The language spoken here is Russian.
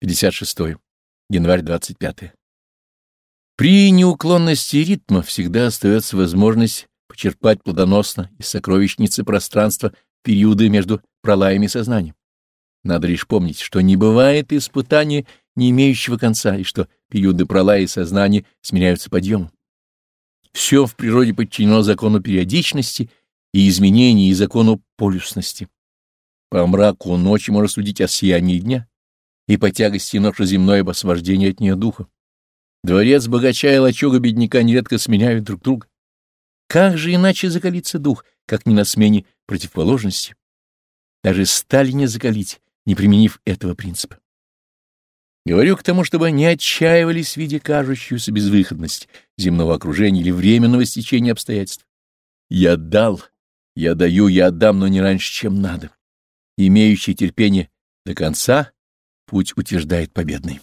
56. Январь 25. При неуклонности ритма всегда остается возможность почерпать плодоносно из сокровищницы пространства периоды между пролаями сознания. Надо лишь помнить, что не бывает испытания, не имеющего конца, и что периоды пролая и сознания сменяются подъемом. Все в природе подчинено закону периодичности и изменений и закону полюсности. По мраку ночи можно судить о сиянии дня, и по тягости земной об освобождении от нее духа. Дворец богача и лачуга бедняка нередко сменяют друг друга. Как же иначе закалиться дух, как не на смене противоположности? Даже сталь не закалить, не применив этого принципа. Говорю к тому, чтобы не отчаивались в виде кажущуюся безвыходность земного окружения или временного стечения обстоятельств. Я дал, я даю, я отдам, но не раньше, чем надо. Имеющий терпение до конца путь утверждает победный.